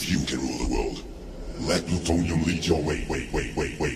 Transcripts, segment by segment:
If you can rule the world, let plutonium lead your way, way, way, way, way.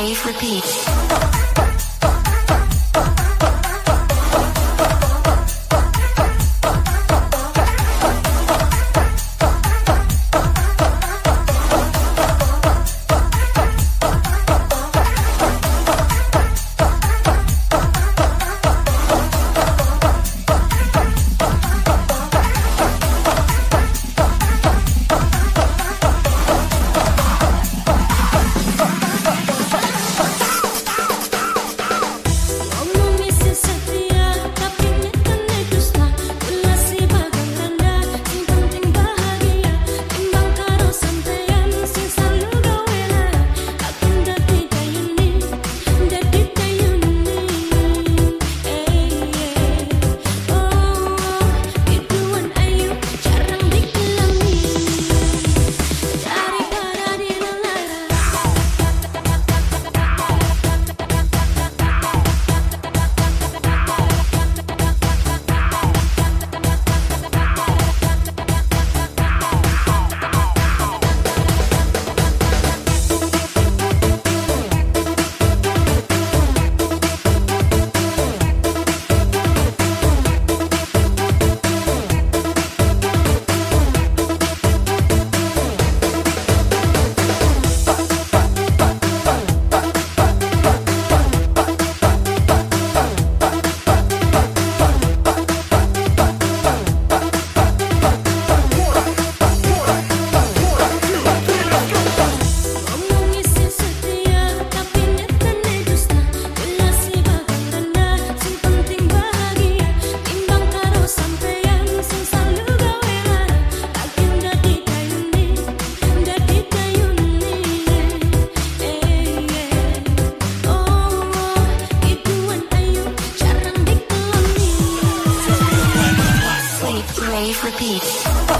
save, repeat. Crave repeats.